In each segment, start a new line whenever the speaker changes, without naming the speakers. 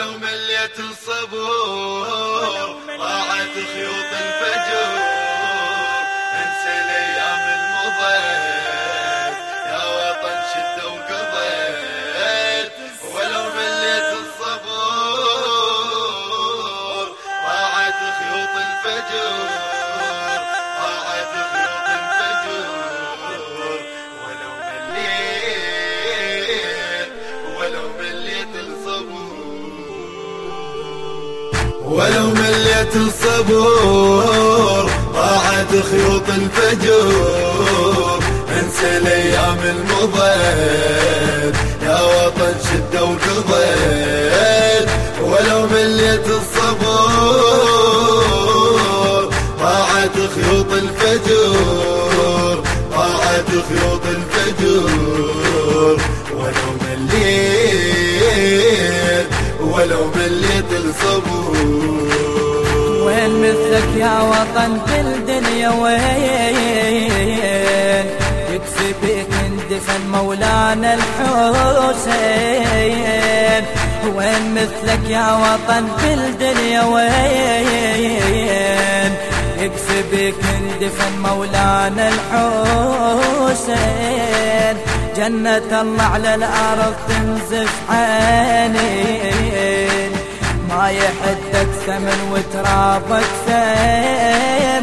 ولو مليت الصبور ضاعت خيوط ولو مليت الصبور ضاعت خيوط الفجور. انسى الأيام المضيت يا وطن شده وقضيت ولو مليت الصبور ضاعت خيوط الفجور. ضاعت خيوط الفجور. ولو مليت ولو مليت الصبور.
وين مثلك يا وطن بالدنيا وين؟ يكفي بك اندفن مولانا الحسين. وين مثلك يا وطن بالدنيا وين؟ يكفي بك اندفن مولانا الحسين. جنة الله على الأرض تنزف عينين ما يحدك ثمن وترابك ثمين.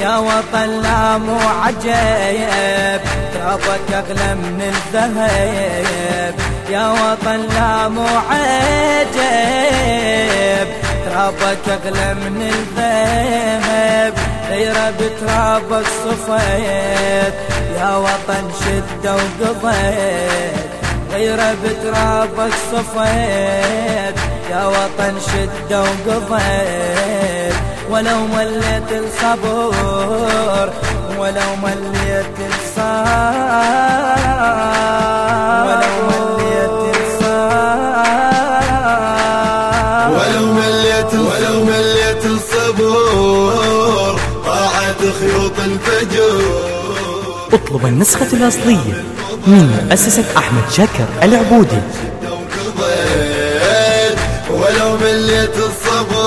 يا وطن لا مو عجيب ترابك أغلى من الذهب. يا وطن لا مو عجيب ترابك أغلى من الذهب. غيره بترابك صفيت يا وطن شدة وقضيت. غيره بترابك صفيت. يا وطن شدة وقضيت ولو مليت الصبر ولو مليت الصبر ولو مليت الصبر.
ولو مليت ولو مليت الصبور ضاعت خيوط الفجور
اطلب النسخة الأصلية من مؤسسة أحمد شاكر العبودي.
مليت الصبور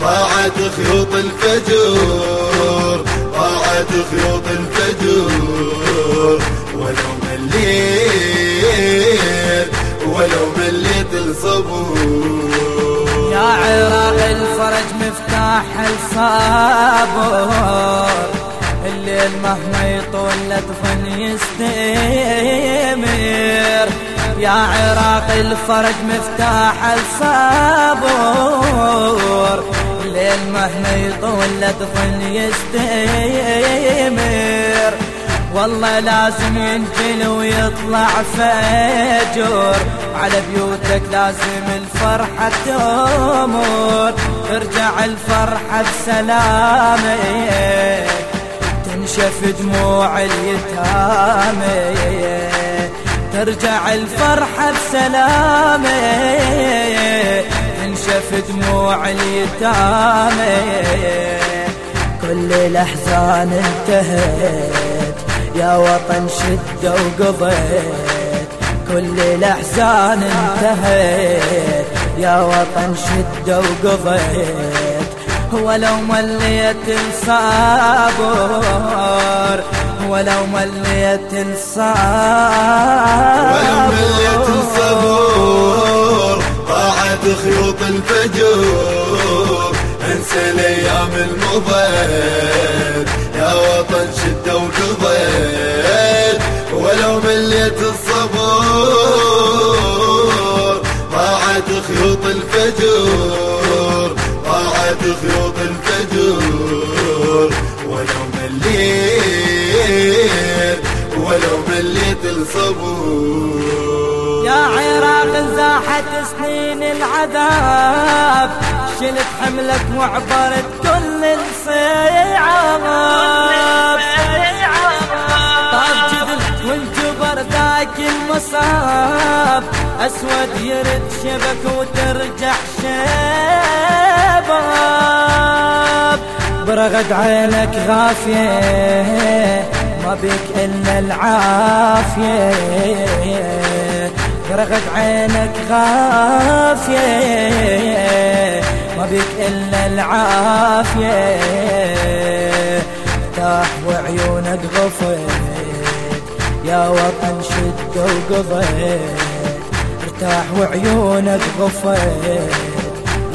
ضاعت خيوط الفجور ضاعت خيوط الفجور ولو مليت ولو مليت الصبور
يا عراق الفرج مفتاح الصبر الليل مهما يطول لا يستمر. يا عراق الفرج مفتاح الصبر الليل مهما يطول لا تظن يستمر. والله لازم ينجل ويطلع فجر. على بيوتك لازم الفرحة تمر. ترجع الفرحة بسلامة. تنشف دموع اليتامى. ترجع الفرحة بسلامة. تنشف دموع اليتامى. كل الأحزان انتهت يا وطن شدة وقضيت. كل الأحزان انتهت يا وطن شدة وقضيت. ولو مليت الصبر ولو مليت الصبر
ولو مليت الصبور ضاعت خيوط الفجور. انسى الأيام المضيت يا وطن شدة وقضيت. ولو مليت الصبور ضاعت خيوط الفجور. ضاعت خيوط
سنين العذاب شلت حملك وعبرت كل الصيعاب طاب جدل والجبر ذاك المصاب أسود يرد شبك وترجع شباب. برغد عينك غافية ما بك إلا العافية. رغد عينك غافية ما بك إلا العافية. ارتاح وعيونك غفيت يا وطن شد وقضيت ارتاح وعيونك غفيت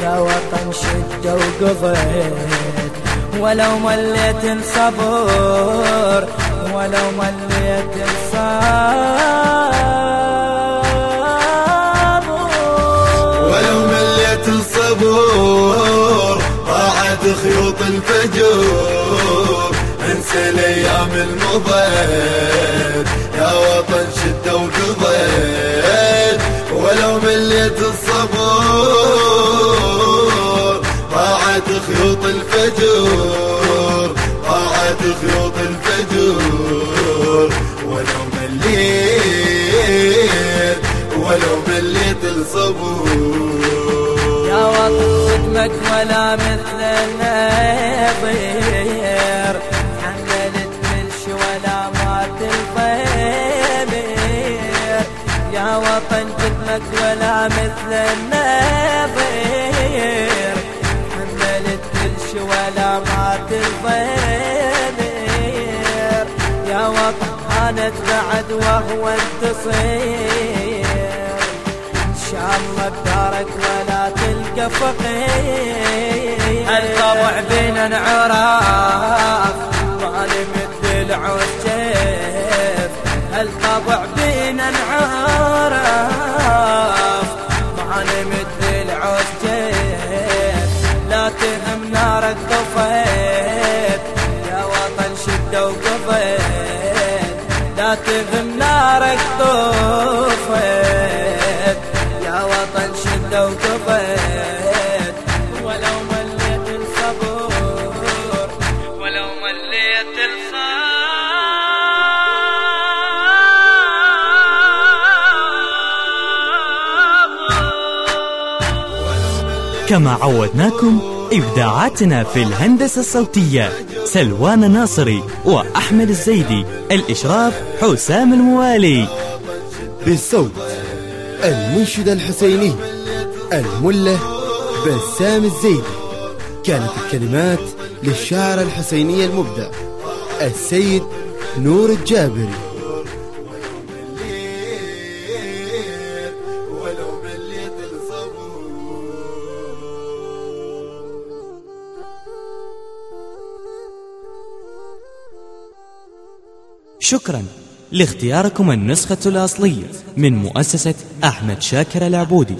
يا وطن شد وقضيت ولو مليت الصبر ولو مليت الصبر.
الصبر ضاعت خيوط الفجور. انسى الأيام المضيت يا وطن شده وقضيت. ولو مليت الصبر ضاعت خيوط الفجور. ضاعت خيوط الفجور. ولو مليت ولو مليت الصبور.
خدمك ولا مثل النظير. حملت ملش ولا مات الضمير يا وطن خدمك ولا مثل النظير. حملت ملش ولا مات الضمير يا وطن هانت بعد وهو انتصير. إن شاء الله بدارك ولا تلقى فقير الطبع بينا انعراف ما مثل العود كيف الطبع بينا انعراف ما مثل كيف لا تهم نارك طفيت يا وطن شده وقضيت لا تهم نارك طفيت وقضيت ولو مليت الصبر ولو مليت الصبر
كما عودناكم إبداعاتنا في الهندسة الصوتية سلوان ناصري وأحمد الزيدي الإشراف حسام الموالي.
بالصوت المنشد الحسيني. الملة بسام الزيدي. كانت الكلمات للشاعر الحسيني المبدع السيد نور الجابري.
شكرا لاختياركم النسخة الأصلية من مؤسسة أحمد شاكر العبودي.